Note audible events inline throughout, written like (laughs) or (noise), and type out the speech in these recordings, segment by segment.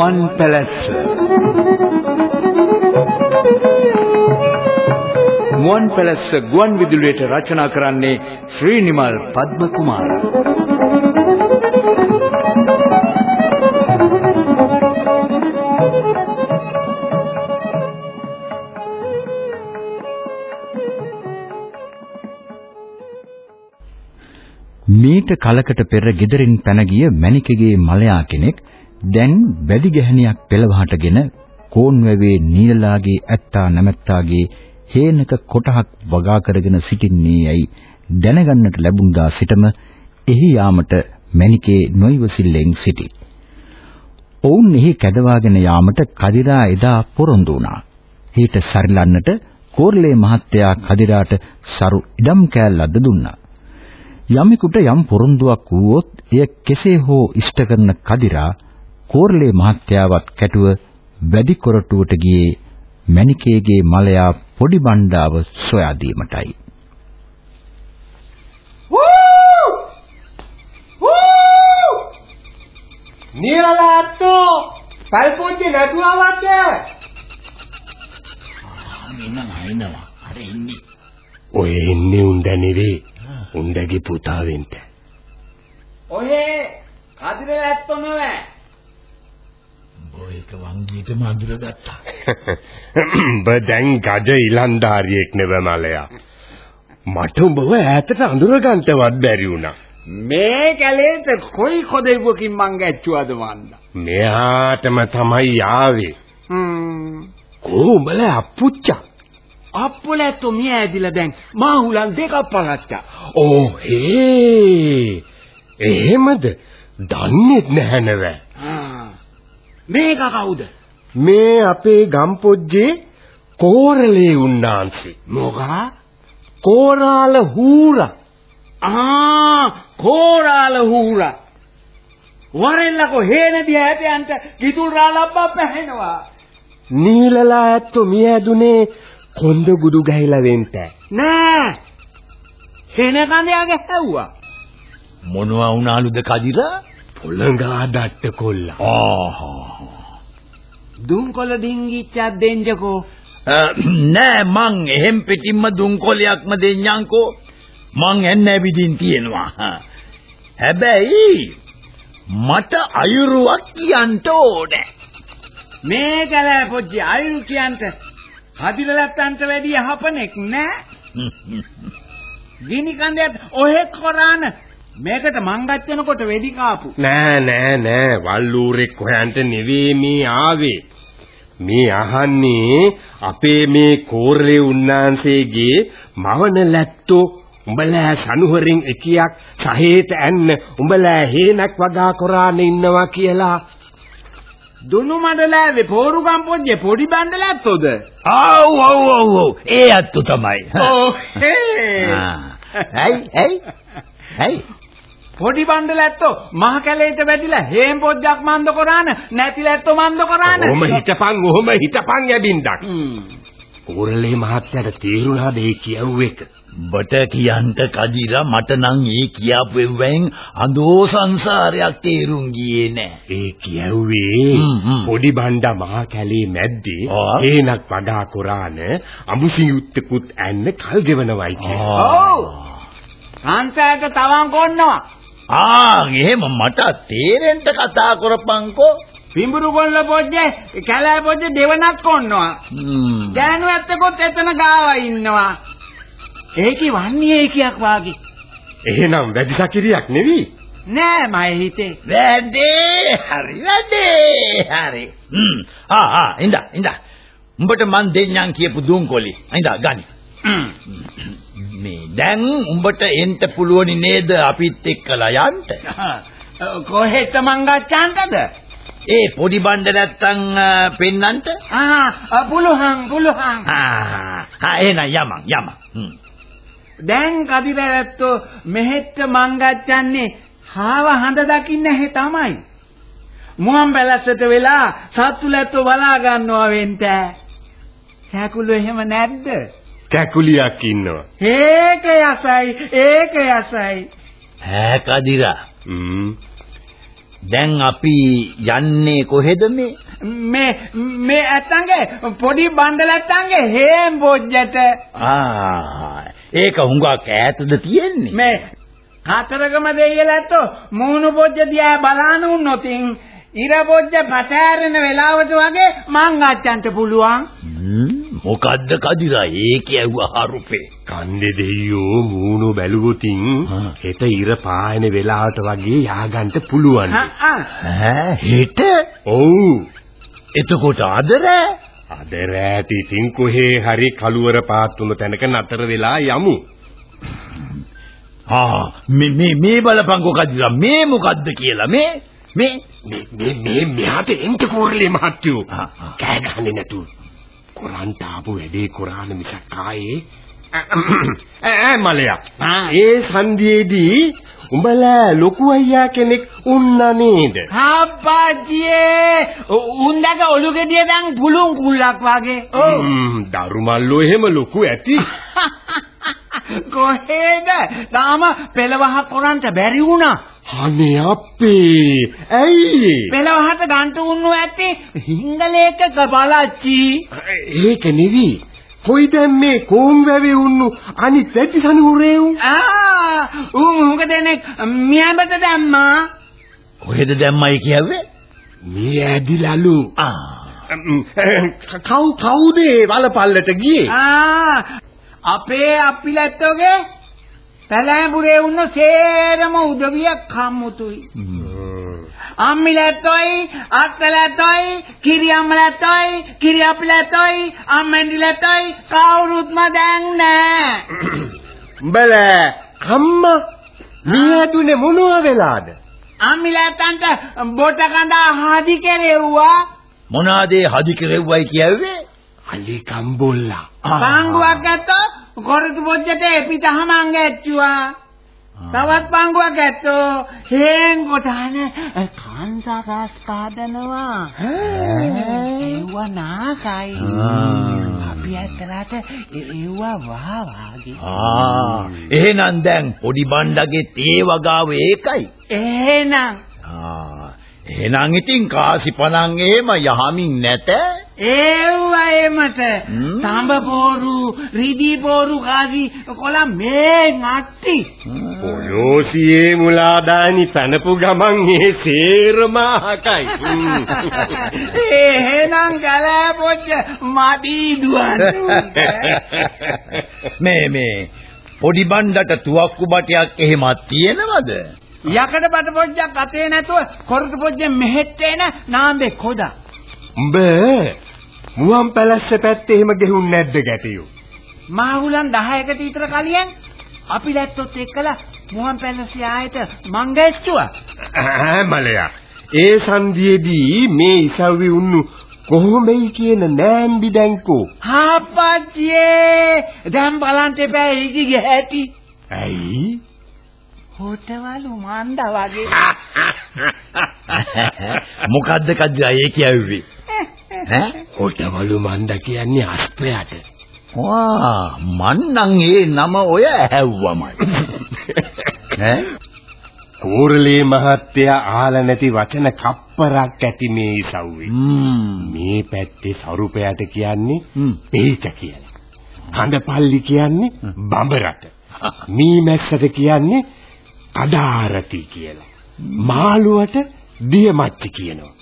මුවන් පැලැස්ස මුවන් පැලැස්ස ගුවන් විදුලියට රචනා කරන්නේ ශ්‍රීනිමල් පද්මකුමාර මීට කලකට පෙර ගෙදරින් පැන ගිය මණිකගේ මලයා කෙනෙක් දැන් වැඩි ගැහණියක් පෙළවහටගෙන කෝන්වැවේ නීලලාගේ ඇත්තා නැමැත්තාගේ හේනක කොටහක් වගා කරගෙන සිටින්නේ යයි දැනගන්නට ලැබුණා සිටම එහි යාමට මණිකේ නොයිවසිල්ලෙන් සිටි. ඔවුන් එහි කැදවාගෙන යාමට කදිරා එදා පොරොන්දු වුණා. ඊට සරිලන්නට කෝර්ලේ මහත්තයා කදිරාට සරු ඉඩම් කෑල්ලක්ද දුන්නා. යමෙකුට යම් පොරොන්දුවක් වුවොත් එය කෙසේ හෝ ඉෂ්ට කරන කදිරා කෝර්ලේ මහත්තයාවත් කැටුව වැඩි කොරටුවට ගියේ මණිකේගේ මලයා පොඩි බණ්ඩාව සොයා දීමටයි. නියලාත්තෝ පල්පොච්චි නැතුවවත් එනවා එනවා අර ඉන්නේ ඔය එන්නේ උණ්ඩ නෙවෙයි උණ්ඩගේ පුතා වෙන්න ඔහේ කදිර ඇත්තෝ බොයක වංගීටම අඳුරගත්තා. (laughs) උඹ දැන් ගජ ඉලන්දාරියෙක් නෙව මලයා. මට උඹව ඈතට අඳුරගන්නවත් බැරි වුණා. මේ කැලේට කොයි කොදෙව්වකින් මං ගැච්චුවද මන්ද මෙහාටම තමයි ආවේ. හ්ම්. කොහොමල අප්පුච්චා? අප්පුලැත්තෝ මිය ඇදිලා දැන් මාහුලන් දෙකක් පලච්චා ඕ හේ. එහෙමද? දන්නේ නැහැ නේද මේක කවුද? මේ අපේ ගම්පොජ්ජේ කෝරළේ උන්නාන්සේ. මොකා? කෝරාල හූරා. ආ කෝරාල හූරා. වරෙල්ලකෝ හේනදී හැටයන්ට කිතුල් රාලබ්බා පැහැෙනවා. නීලලා ඇත්තෝ මිය ඇදුනේ කොන්ද ගුඩු ගහිලා වෙන්න නෑ. හේන කන්දයා ගැහුවා මොනවා වුණාලුද කදිරා පොළඟා ඩට්ට කොල්ලා. ආහා. දුම්කොළ ඩිංගිච්චක් දෙන්නකෝ නෑ මං එහෙම් පිටින්ම දුම්කොලයක්ම දෙන්නම්කෝ මං එන්න ඇවිදින් තියෙනවා. හැබැයි මට අයුරුවක් කියන්න ඕනේ. මේ කැලෑ පොජ්ජි අයුරු කියන්ට හදිලලත්තන්ට වැඩි යහපනෙක් නෑ. ගිනි කන්දයත් ඔහෙක් කොරාන මේකට මං ගච්චනකොට වෙඩි කාපු. නෑ නෑ නෑ. වල්ලූරෙක් හොයන්ට මේ ආවේ. මේ අහන්නේ අපේ මේ කෝරළේ උන්නාන්සේගේ මවන läත්තෝ උඹලා සනුහරින් එකියක් සහේට ඇන්න. උඹලා හේනක් වගා කොරාන ඉන්නවා කියලා. දුනු මඩලෑවේ පෝරුගම් පොජ්ජේ පොඩි බණ්ඩලැත්තෝද ආව් ආව් ආව් ආව්. ඒ අත්තු තමයි. ඔහේ ඇයි ඇයි ඇයි පොඩි බණ්ඩලැත්තෝ මහ කැලේට වැදිලා හේම් පොජ්ජක් මන්ද කොරාන නැතිලැත්තෝ මන්ද කොරාන ඔහොම හිටපන් ඔහොම හිටපන් යබින්දක්. කෝරළේ මහත්තයාට තේරුණාද ඒ කියව් එක බට කියන්ට කදිරා මට නම් ඒ කියාපු එව්වෙන් අඳෝ සංසාරයක් තේරුම් ගියේ නෑ. ඒ කියව්වේ. පොඩි බණ්ඩා මහා කැලේ මැද්දේ. හේනක් වඩා කොරාන අමුසියුත්තකුත් ඇන්න කල් ගෙවනවයි කියලා. ඔව් සංසාරට තවන් කොන්නවා ආ එහෙම මට තේරෙන්න කතා කරපන්කෝ. පිඹුරු කොල්ල පොජ්ජේ කැලෑ පොජ්ජේ දෙවනක් කොන්නවා හ්ම්. ගෑනු ඇත්තකොත් එතන ගාව ඉන්නවා ඒකි වන්නේ ඒකියක් වාගේ එහෙනම් වැඩි සකිරියක් නෙවි. නෑ මයි හිතේ වැඩේ හරි වැඩේ හරි. හ්ම්. ආ ආ ඉඳා ඉඳා. උඹට මන් දෙන්නම් කියපු දුම්කොලි. ඉඳා ගනි. (coughs) මේ දැන් උඹට එන්න පුළුවනි නේද අපිත් එක්කලා යන්න? (laughs) කොහෙට මං ගච්ඡාන්ටද ඒ පොඩි බණ්ඩ නැත්තම් පෙන්නන්ට? ආ පුළුවන් පුළුවන් ආ එහෙනම් යමන් යමන්. දැන් කදිරැත්තෝ මෙහෙට මං ගච්ඡන්නේ හාව හඳ දකින්න හේ තමයි මුවන් පැලැස්සට වෙලා සත්තුලැත්තෝ බලා ගන්නවා වෙන්ට කැකුළු එහෙම නැද්ද කැකුලියක් ඉන්නවා. ඒක යසයි ඒක යසයි ඈ කදිරා. හ්ම්. දැන් අපි යන්නේ කොහෙද මේ? මේ මේ ඇත්තන්ගේ පොඩි බණ්ඩලත්තන්ගේ හේම් බොජ්ජට ආ ඒක හුඟක් ඈතද තියෙන්නේ? මේ කතරගම දෙයියලැත්තෝ මූණු බොජ්ජ දිහා බලාන උන්නොතින් ඉර බොජ්ජ පතෑරෙන වෙලාවට වගේ මං අච්චන්ට පුළුවන් හ්ම්, මොකද්ද කදිරා ඒකේ ඇහුවා හරුපේ. කන්දේ දෙයියෝ මූණු බැලුවොතින්. හෙට ඉර පායන වෙලාවට වගේ ය아가න්න පුළුවන්. ඈ හෙට? ඔව්. එතකොට අද රෑ? අද රැට ඉතින් කොහේ හරි කළුවර පාත් වුණ තැනක නතර වෙලා යමු. ආ මේ මේ මේ බලපංකෝ කදිරා මේ මොකද්ද කියලා මේ මේ මේ මේ මෙහාට එන්න කෝරළේ මහත්තයෝ. කෑ ගහන්නේ නැතුව. කොරන්ට ආපු වැඩේ කොරාන මිසක් ආයේ ඈ මලයා. ආ. ඒ සන්ධියේදී උඹලා ලොකු අයියා කෙනෙක් උන්නා නේද? අප්පච්චියේ උන්දක ඔලු ගෙඩිය දැන් පුළුන් කුල්ලක් වගේ ඔව් දරුමල්ලෝ එහෙම ලොකු ඇති. (laughs) කොහෙද තාම පෙළවහ කොරන්ට බැරි වුණා අනේ අපේ. ඇයි? පෙළවහට ගන්ට උන්නු ඇති හිංගලේක බලච්චි ඒක නෙවි. කොයි දැන් මේ කෝම් වැවේ උන්නු අනිත් පැති සනුරේ උන්. ආ උන් හුඟ දෙනෙක් මියඹට දැම්මා කොහෙද දැම්මයි කියවේ? මේ ඇදිලලු. ආ කව් කවුද වලපල්ලට ගියේ? ආ අපේ අප්පිලැත්තෝගේ පැලෑඹුරේ උන්න සේරම උදවිය කම්මුතුයි අම්මිලැත්තොයි අක්කලැත්තොයි කිරියම්මලැත්තොයි කිරියප්පිලැත්තොයි අම්මෙන්ඩිලැත්තොයි කවුරුත්ම දැන් නෑ (coughs) උඹලා අම්මා මේ ඇතුලේ මොනවා වෙලාද? අම්මිලැත්තන්ට බොට කඳා හදි කෙරෙව්වා මොනවාද ඒ හදි කෙරෙව්වයි කියවේ? අලි කම්බොල්ලා. පංගුවක් ඇත්තෝ කොරටු පොජ්ජට එපිටහම අංගැච්චුවා තවත් පංගුවක් ඇත්තෝ හේන් කොටහන කාන්තා රස් කාදනවා ඒව නාසයි. අපි ඇත්තට ඒව වා වාගේ ආ. එහෙනම් දැන් පොඩි බණ්ඩගේ තේ වගාව ඒකයි. එහෙනම්. ආ. එහෙනම් ඉතින් කාසිපණන් එහෙම යහමින් නැත. ඒව එමට හ්ම්. තඹ පෝරු රිදී පෝරු කාසි කොළ මේ නැට්ටි පොලෝසියේ මුලාදානි පැනපු ගමන් ඒ සේරම අහකයි. (laughs) එහෙනම් ගලෑ පොච්ච මඩි දුවන්න (laughs) මේ මේ පොඩි බණ්ඩට තුවක්කු බටයක් එහෙමත් තියෙනවද? යකඩ බට පොච්චක් අතේ නැතුව කොරටු පොච්චෙන් මෙහෙට එන නාඹේ කොදා උඹ මුවන් පැලස්ස පැත්තේ එහෙම ගෙහුන් නැද්ද ගැටියෝ? මාහුලන් 10කට විතර කලින් අපි läත්තොත් එක්කලා මුවන් පැලසේ ආයත මං ඈ මලයා. ඒ සන්ධියේදී මේ ඉසව්වි උන්නු කොහොමයි කියන නෑම්බි දැන්කෝ. හාපච්චියේ දැන් බලන්න එපා ඒකිගේ ඇති ඇයි? හොටවලු මන්ද වගේ (laughs) මොකද්ද කද්දා ඒ කියවේ? ඈ? කොටවලු මන්ද කියන්නේ අස්පයට. වා මන් නම් ඒ නම ඔය ඇහැව්වමයි. (laughs) ඈ? කෝරළේ මහත්තයා ආලා නැති වචන කප්පරක් ඇති මේ ඉසව්වේ. මේ පැත්තේ සරුපයට කියන්නේ. පේච කියලා. කඳපල්ලි කියන්නේ බඹරට. මීමැස්සට කියන්නේ කඩාරති කියලා. මාළුවට දියමච්චි කියනවා.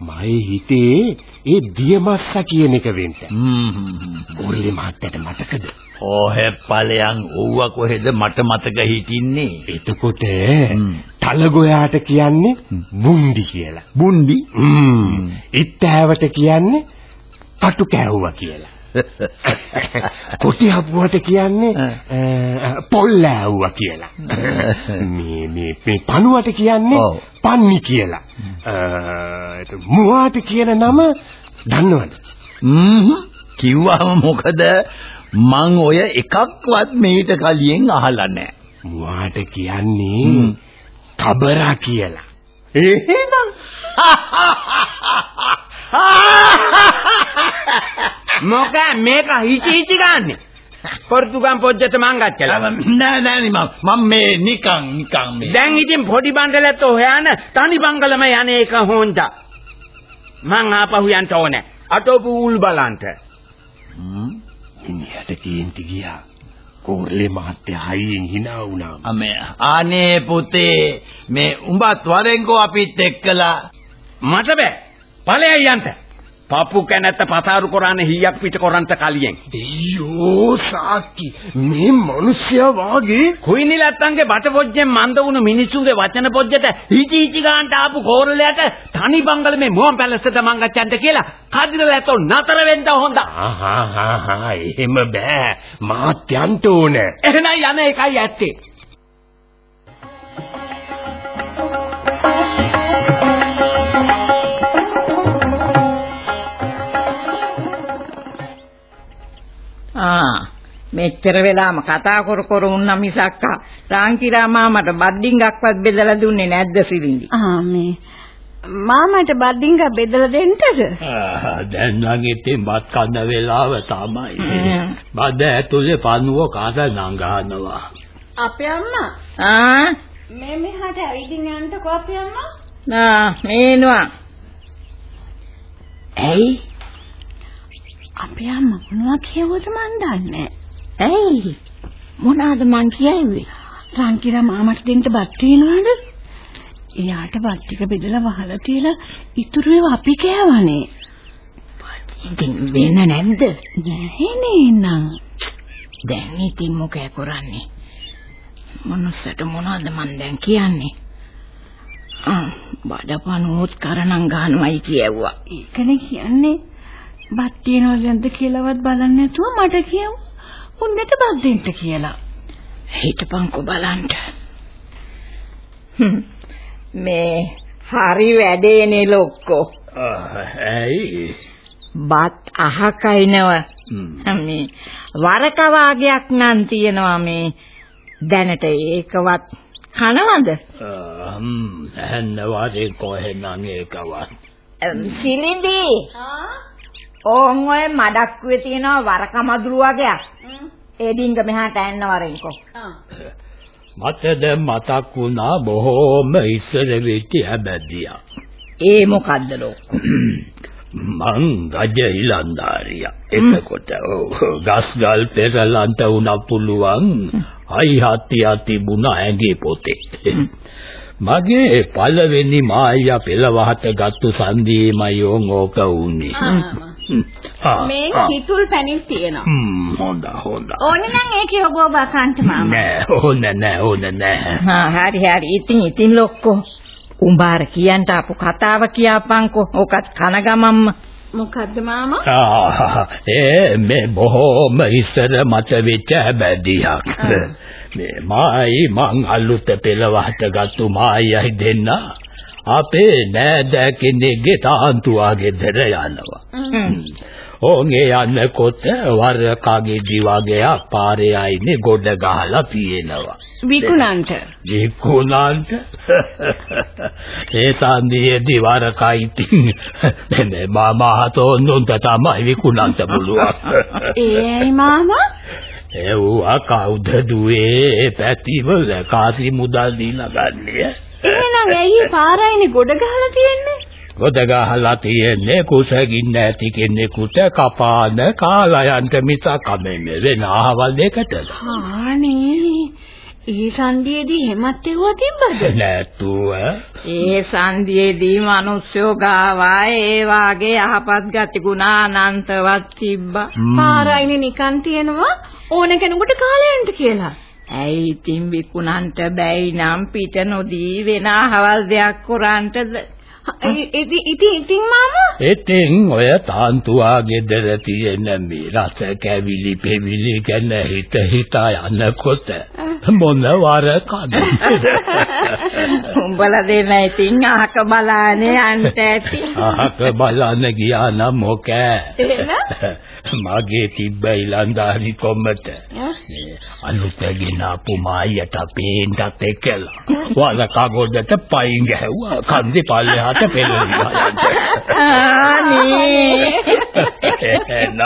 මගේ හිතේ ඒ දියමස්ස කියන එක වෙන්න. ම්ම්. කෝරළේ මහත්තයාට මතකද? ඔහෙ ඵලයන් ඕව කොහෙද මට මතක හිටින්නේ? එතකොට හ්ම්. තලගොයාට කියන්නේ බුන්දි කියලා. බුන්දි. හ්ම්. ඉත්තෑවට කියන්නේ කටු කෑවුවා කියලා. (laughs) කොටි හපුවට කියන්නේ පොල් ඇව්වා කියලා. මේ මේ මේ පණුවට කියන්නේ. පන්නි කියලා. මුවාට කියන නම දන්නවද? ම්ම්. කිව්වම මොකද? මං ඔය එකක්වත් මේට කලින් අහලා නැහැ. මුවාට කියන්නේ හ්ම්. කබරා කියලා. එහෙනම් (laughs) මොක මේක හිචි හිචි ගන්නෙ පොර්තුගම් පොජ්ජත මංගච්චලා. නෑ නෑ නේ මම මම මේ නිකන් නිකන් මේ. දැන් ඉතින් පොඩි බණ්ඩලත් හොයන තනි බංගලම යන එක හොන්දා. මං ආපහු යන්න ඕනේ. අතෝපු උල් බලන්ට. මිනිහට කේන්ති ගියා. කෝරළේ මහත්තයා හයියෙන් hina වුණා. අමේ අනේ පුතේ මේ උඹත් වරෙන්කෝ අපිත් එක්කලා මට බෑ. ඵලයයි යන්න. පපු කැනැත්ත පතාරු කොරාන හීයක් පිට කොරන්ත කලියෙන්. අයියෝ සාක්කි මේ මිනිස්සයා වාගේ කුයිනි ලැත්තන්ගේ බට පොජ්ජෙන් මන්ද වුණු මිනිසුන්ගේ වචන පොජ්ජට හිචි හිචි ගාන්ට ආපු කෝරළයට තනි බංගල මේ මුවන් පැලසට මං ගච්ඡන්ට කියලා කදිරලැතෝ නතර වෙන්න හොඳ. ආහා එහෙම බෑ මාත් යන්න ඕනේ. එහෙනම් යන එකයි ඇත්තේ. ආ මෙච්චර වෙලාම කතා කර කර උන්නා මිසක්කා රාංකිරා මාමට බඩින්ගක්වත් බෙදලා දුන්නේ නැද්ද සිරින්දි ආ මේ මාමට බඩින්ග බෙදලා දෙන්නද? දැන් නම් ඉතින් බත් කන්න වෙලාව තමයි. බඩ ඇතුලේ පණුව කාද නංගහනවා. අපේ අම්මා ආ මේ මෙහාට ඇවිදින් යන්නකෝ අපේ අම්මා. නා මේනවා ඇයි? අපේ අම්මා මොනවා කියවද මන් දන්නේ ඇයි? මොනවාද මං කියෙන්නේ රංකිරා මාමට දෙන්න බත් තියනවද? එයාට බත් ටික බෙදලා වහලා තියලා ඉතුරු ඒවා අපි කෑවනේ. ඉතින් වෙන නැද්ද? නැහැනේ නං. දැන් ඉතින් මොකෑ කරන්නේ? මොනසට මොනවද මන් දැන් කියන්නේ? ආ බඩපණුවොත් කරණම් ගන්නවයි කියවුවා. ඒකනේ කියන්නේ බත් තියනවද නැද්ද කියලාවත් බලන්නේ නැතුව මට කියව. උන්නට බත් දෙන්න කියලා. හිටපන්කෝ බලන්න. මේ හරි වැඩේනේ ලොක්කෝ ඇයි? බත් අහකයිනව මේ වරක වාගයක් නම් තියනවා මේ දැනට ඒකවත් කනවද හ්ම් ඇන්න වාදේ කොහෙන්නම් ඒකවත්. සිලින්දි ඕන් ඔය මඩක්කුවේ තියෙනවා වරක මදුරු වගේක් ඒ ඩිංග මෙහාට එන්න වරෙන්කෝ මට දැන් මතක් වුණා බොහෝම ඉස්සර වෙච්ච හැබැදියා. ඒ මොකද්ද ලොක්කෝ මං රජ ඉලන්දාරියා. එතකොට ඔව් ගස්ගල් පෙරලන්ට උනා පුළුවන් අයි හත්තිය තිබුණා ඇඟේ පොතේ. මගේ පළවෙනි මායියා පෙළවහට ගත්තු සන්දියේමයි ඕන් ඕක උන්නේ. මේ. කිතුල් පැණිල් තියෙනවා. හ්ම් හොඳ හොඳ. ඕනේ නම් ඒකේ ඔබ ඔබ කන්ට මාමා. නෑ ඕන නෑ ඕන නෑ. හා හරි හරි ඉතින් ඉතින් ලොක්කෝ උඹාර කියන්ට ආපු කතාව කියාපන්කෝ ඕකත් කන ගමම්ම මොකද්ද මාමා? ආ, ඒ මේ බොහෝම ඉස්සර මට වෙච්ච බැදියක්. මේ මායි මං අලුත පෙළවහට ගත්තු මායියි දෙන්න අපේ නෑද කෙනෙක්ගේ තාන්තුවා ගෙදර යනවා. ඕන්ගේ යන්නකොට වරකාගේ දිවගේ පාරේ ආයිනේ ගොඩ ගහලා තියෙනවා. විකුණන්ට. විකුණන්ට (laughs) ඒ සන්දියේදී වරකයි ඉතින් (laughs) නේ මාමහතෝ නුන්ට තමයි විකුණන්ට පුළුවන්. (laughs) ඒයි මාමා? ඒවා කවුද දුවේ පැතිවල කාසි මුදල් දීලා ගන්නේ? එහෙනම් ඇයි පාරයිනේ ගොඩ ගහලා තියෙන්නේ? ගොඩ ගහලා තියෙන්නේ කුසගින්න නැති කෙනෙකුට කපාන කාලයන්ට මිසක් අමෙන්නේ වෙන අහවල් දෙකට. හානේ. ඒ සන්දියේදී හැමත් එවුවා තිබ්බද? නැතුව ඒ සන්දියේදී මිනිස්සු ගාවා ඒ වාගේ යහපත් ගති ගුණ අනන්තවත් තිබ්බා පාරයිනේ නිකන් තියෙනවා ඕන කෙනෙකුට කාලයන්ට කියලා. ඇයි ඉතින් විකුණන්ට බැයි නම් පිට නොදී වෙන අහවල් දෙයක් කරන්නටද ඉතින් ඉතින් මාමා? ඉතින් ඔය තාන්තුවා ගෙදර තියෙන මේ රස කැවිලි පෙවිලි ගැන හිත හිතා යනකොට මොන වර කන්නේ උඹලා දෙන්න ඉතින් අහක බලානේ අන්ට ඇති. අහක බලන්න ගියා නම් මොකෑ? මගේ තිබ්බ ඉලන්දාරි කොම්මට. මේ අලුතගෙන ආපු මායියට පේන්නත් එක්කලා වල කගොඩට පයින් ගැහුවා. කන්දේ පල්ලෙහාට පෙරලිලා අනේ. යන්න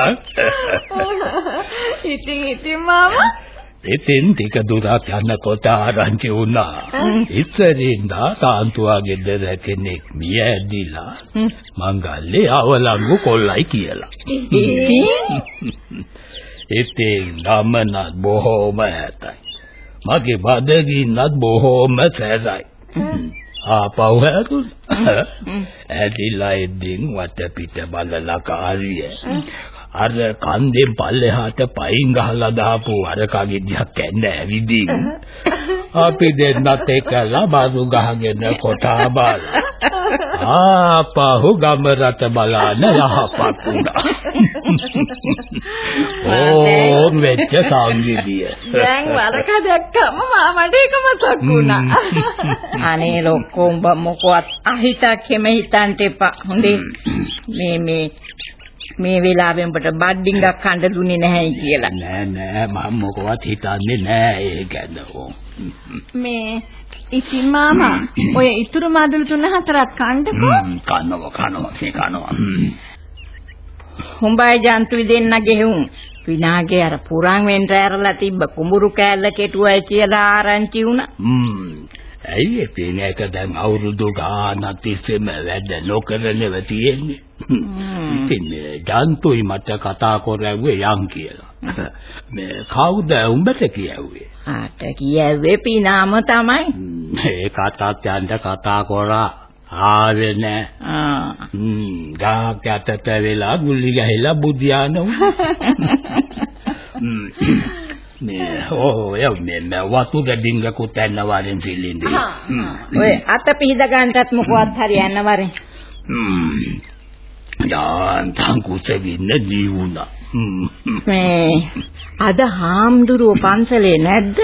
ඉතින් ඉතින් මාමා ඉතින් ටික දුරක් යනකොට ආරංචි වුණා. ඉස්සරින්දා තාන්තුවා ගෙදර කෙනෙක් මිය ඇදිලා මංගල්ලේ අවලංගු කොල්ලයි කියලා. ඉතින් ධම්මනත් බොහෝම ඇතයි. මගේ බඩගින්නත් බොහෝම සැරයි. ආපහු හැදුනා. ඇදිලා ඉදින් වටපිට බලලා කාරිය. අර කන්දෙන් පල්ලෙහාට පයින් ගහලා දාපු අර කගෙඩියක් කැන්න ඇවිදින්. (laughs) අපි දෙන්නත් එක්කලා බාදු ගහගෙන කොටා බාල. ආපහු ගම රට බලන්න යහපත් වුණා. ඕ මෙච්ච සංගීතිය. දැන් වරක දැක්කම මාමට ඒක මතක් වුණා. (laughs) අනේ ලොක්කෝ උඹ මොකවත් අහිතක් හැම හිතන්න එපා. හොඳේ. මේ මේ මේ වෙලාවෙන් උඹට බඩ්ඩින්ගක් කන්න දුන්නේ නැහැ කියලා. නෑ නෑ මම මොකවත් හිතන්නේ නෑ ඒ ගැන. මේ ඉතින් මාමා ඔය ඉතුරු මදුළු තුන හතරක් කන්නකෝ. කනවා කනවා මේ කනවා. හුඹයි ජන්තුයි දෙන්න ගෙහුම්. විනාගේ අර පුරන් වෙන්න ඇරලා තිබ්බ කුඹුරු කෑල්ල කෙටුවයි කියලා ආරංචි වුණා. ඇයි ඉතින් ඒක දැන් අවුරුදු ගානක් තිස්සේම වැඩ නොකරනව තියෙන්නේ. ඉතින් ජන්තුයි මට කතා කරවුවේ යන් කියලා. (laughs) මේ කවුද උඹට කියවුවේ? ආට කියවේ පිනාම තමයි. මේ කතාත් යන්න කතා කරා. ආවේ නෑ. ආ. හ්ම් ගාක් යටට වෙලා ගුලි ගහලා බුදියාන (laughs) ඕ මේ වතු දෙඩින්ගකුත් යන වරෙන් සිල්ලින්දී. ඔය අත පිහිද ගන්නටත් මොකවත් හරියන්න වරෙන්. හ්ම්. යාන්තම් කුසෙවින්න ජීවුණා. මේ අද හාම්දුරුව පන්සලේ නැද්ද?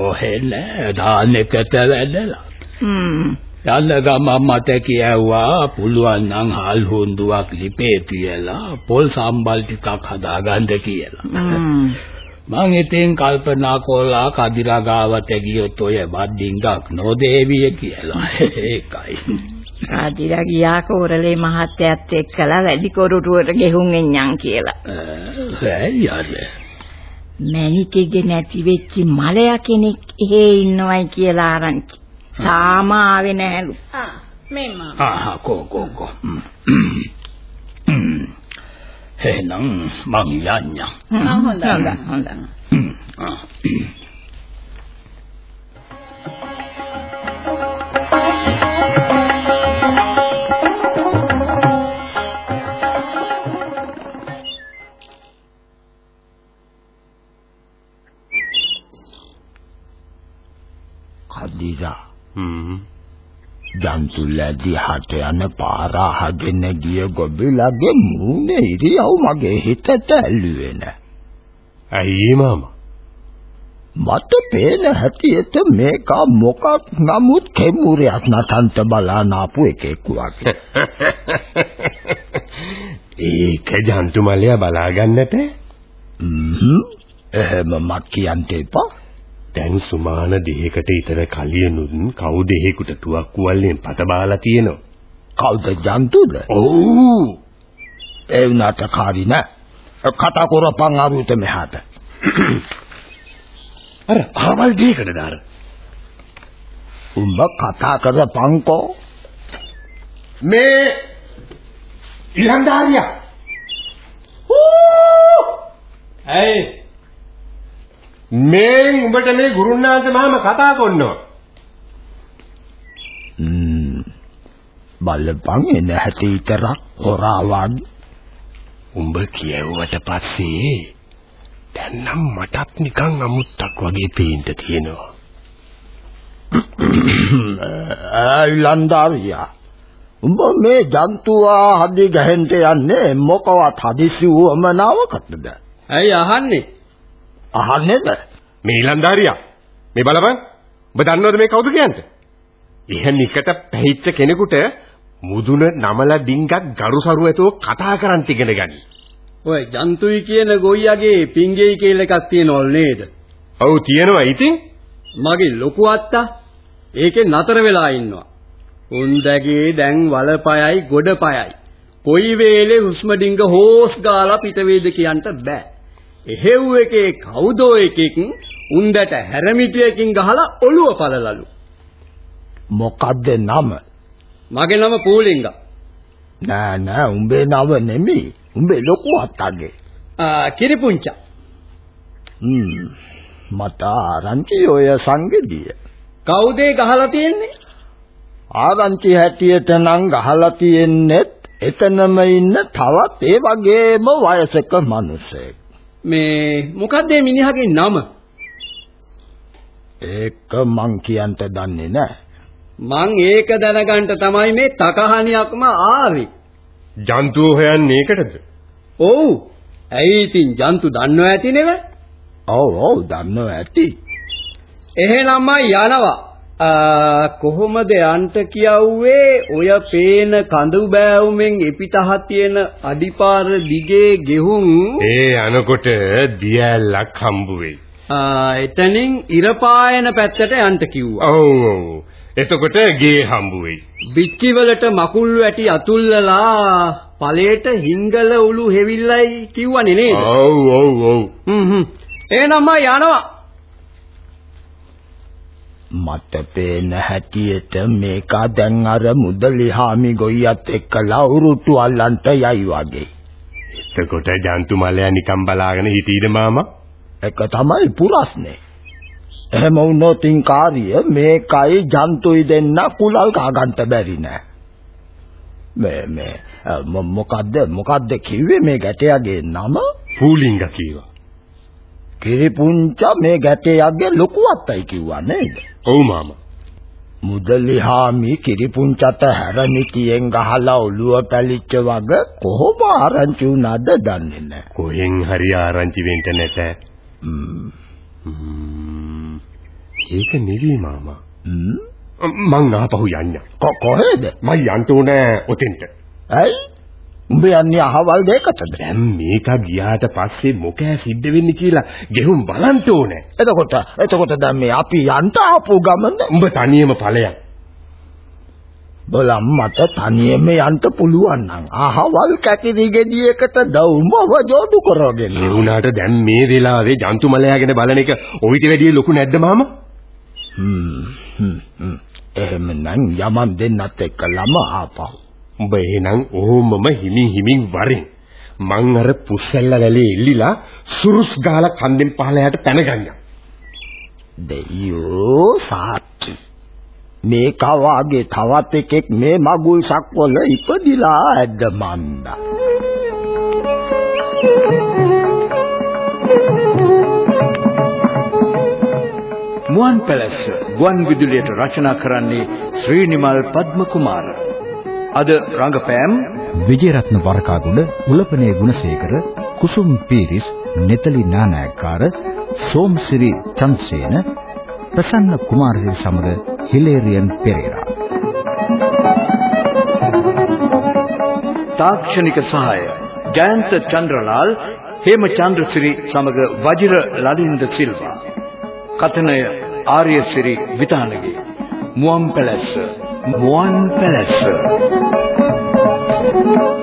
ඔහෙල දාන්නෙකට වැඩලා. හ්ම්. යන්න ගමන් මට කියවුවා පුළුවන් නම් හාල් හොන්දුවක් ලිපේ තියලා පොල් සම්බල් ටිකක් හදාගන්න කියලා. මං ඉතින් කල්පනා කළා කදිරා ගාවට ගියොත් ඔය බඩින්ගක් නොදේවිය කියලා. ඒකයි. ආදිලා ගියා කෝරළේ මහත්තයත් එක්කලා වැඩි කොරුටුවට ගෙහුම් එඤ්ඤං කියලා. ඇයි අර? මැනිකෙගේ නැති වෙච්ච මලයා කෙනෙක් එහෙ ඉන්නවයි කියලා ආරංචි. තාම ආවේ නැහැලු. ආ මේ මාමා. ආහා කෝ කෝ කෝ. එහෙනම් මං යන්නම්. ආ හොඳයි. හොඳයි හොඳයි. ආ. කදිරා හ්ම්. ජන්තුලදී හට යන පාර අහගෙන ගිය ගොබිලගේ මූණේ ඉරියව් මගේ හිතට ඇල්ලුවේ නෑ. ඇයි මාමා? මට පේන හැටියට මේක මොකක් නමුත් කෙමුරයක් නටන්ට බලන ආපු එකෙක් වගේ. (laughs) ඒක ජන්තු මලයා බලාගන්නට හ්ම් එහෙම මක් කියන්න එපා. දැන් සුමාන දෙයකට ඊතර කලියනුත් කවුද එහෙකට තුවක්කු වලින් පත බාලා තියෙනවා. කවුද ජන්තුද? ඔව්. ඒ උනාට කාරි නෑ. කතා කරපන් අරුත මෙහාට. (clears throat) අර ආවල් දෙයකට දාර. උඹ කතා කරපන්කෝ. මේ ඉලන්දාරියා. ඇයි? මේ උඹට මේ ගුරුනාන්ත මහම කතා කරනවා. බලපන් එන හැටි විතරක් හොරාවන් උඹ කියවුවට පස්සේ දැන් නම් මටත් නිකන් අමුත්තක් වගේ පේන්න තියෙනවා. ලන්දාරියා උඹ මේ ජන්තුවා හදි ගහෙන්න යන්නේ මොකවත් හදිසි වුවමනාවකටද ඇයි අහන්නේ? අහන්නේද මේ ඉලන්දාරියා මේ බලපන්. ඔබ දන්නවද මේ කවුද කියන්නේ? එහෙන් එකට පැහිච්ච කෙනෙකුට මුදුන නමල ඩිංගක් ගරුසරු ඇතෝ කතා කරන් ඉගෙන ගනි. ඔය ජන්තුයි කියන ගොයියාගේ පිංගෙයි කියලා එකක් තියෙනවල් නේද? ඔව් තියෙනවා ඉතින්. මගේ ලොකු අත්තා ඒකේ නතර වෙලා ඉන්නවා. උන්දගේ දැන් වලපයයි ගොඩපයයි. කොයි වේලේ හුස්ම ඩිංග හෝස් ගාලා පිට වේද කියන්න බෑ. එහෙව් එකේ කවුදෝ එකෙක් උන්දට හැරමිටියකින් ගහලා ඔළුව පළලලු. මොකද්ද නම? මගේ නම පූලිංග. නෑ නෑ උඹේ නම නෙමෙයි. උඹේ ලොකු අත්තගේ. ආ කිරිපුංචා. හ්ම්. මට ආරංචි ඔය සංගදිය. කවුද ගහලා තියෙන්නේ? ආරංචි හැටියට නම් ගහලා තියෙන්නේ එතනම ඉන්න තවත් ඒ වගේම වයසක මිනිසෙක්. මේ මොකද්ද මේ මිනිහගේ නම? ඒක මං කියන්න දන්නේ නැහැ. මං ඒක දැනගන්න තමයි මේ තකහණියක්ම ආවේ. ජන්තුව හොයන්නේ ඒකටද? ඔව්. ඇයි ඉතින් ජන්තු දන්නව ඇති නෙව? ඔව් ඔව් දන්නව ඇති. එහෙනම් යනවා. කොහොමද යන්ට කියවුවේ ඔය පේන කඳු බෑවුමෙන් එපිටහ තියෙන අඩිපාර දිගේ ගෙහුම් ඒ අනකොට දියැලක් හම්බ වෙයි. එතනින් ඉරපායන පැත්තට යන්න කිව්වා. ඔව් ඔව්. එතකොට ගේ හම්බ වෙයි. බිච්චි වලට මකුල් වැටි අතුල්ලලා ඵලයට හිංගල උළු හෙවිල්ලයි කිව්වනේ නේද? ඔව් ඔව් ඔව්. හ්ම් හ්ම්. එහෙනම් යනවා. මට පේන හැටියට මේක දැන් අර මුදලිහාමි ගොයියත් එක්කලා උරුට්ටු අල්ලන්ට යයි වගේ. එතකොට ජන්තු මලයා නිකන් බලාගෙන හිටීද මාමා? ඒක තමයි පුරස්නේ. එහෙම වුණොත් කාර්ය මේකයි ජන්තුයි දෙන්න කුලල් කාගන්න බැරි නෑ. මේ මේ මොකද්ද මොකද්ද කිව්වේ මේ ගැටයාගේ නම? පූලිංග කීවා. කිරිපුංචා මේ ගැටයාගේ ලොකු අත්තයි කිව්වා නේද? ඔව් මාමා. මුදලිහාමි කිරිපුංචට හැරමිටියෙන් ගහලා ඔළුව පැලිච්ච වග කොහොම ආරංචි වුණාද දන්නේ නැහැ. කොහෙන් හරි ආරංචි වෙන්න නැත. ඒක නෙවි මාමා. මං ආපහු යන්න. කොහෙද? මං යන්න ඕනේ ඔතෙන්ට. ඇයි? උඹ යන්නේ අහවල් දෙකටද? දැන් මේක ගියාට පස්සේ මොකෑ සිද්ධ වෙන්නේ කියලා ගෙහුම් බලන්න ඕනේ. එතකොට එතකොට දැන් මේ අපි යන්න ආපු ගමන උඹ තනියම ඵලයක්. බලම් මට තනියම යන්න පුළුවන් නම් අහවල් කැකිරි ගෙඩියකට දවුමව ජෝඩු කරගෙන. ඒ වුණාට දැන් මේ වෙලාවේ ජන්තු මලයාගෙන බලන එක ඔయిత වැඩිය ලොකු නැද්ද මාමා? හ්ම් හ්ම් එහෙමනම් යමන් දෙන්නත් එක්කලම ආපහු උඹ එහෙනම් ඕමම හිමින් හිමින් වරින් මං අර පුස්සැල්ල වැලේ එල්ලිලා සුරුස් ගාලා කන්දෙන් පහළයට පැනගන්නවා. දෙයෝ සාත්‍ති මේ කවාගේ තවත් එකෙක් මේ මගුල් සක්වල ඉපදිලා ඇද්ද මන්දා. මුවන් පැලැස්ස ගුවන් විදුලියට රචනා කරන්නේ ශ්‍රීනිමල් පද්මකුමාර. අද රංගපෑම් විජේරත්න වරකාගුඩ උලපනේ ගුණසේකර කුසුම් පීරිස් නෙතලි නානායක්කාර සෝම්සිරි චන්සේන ප්‍රසන්න කුමාරසිරි සමග හිලේරියන් පෙරේරා. තාක්ෂණික සහාය. ජයන්ත චන්ද්‍රලාල් හේමචන්ද්‍රසිරි සමග වජිර ලලින්ද සිල්වා. කතනය ආර්යසිරි විතානගේ. මුවන් පැලැස්ස. මුවන් පැලැස්ස Thank you.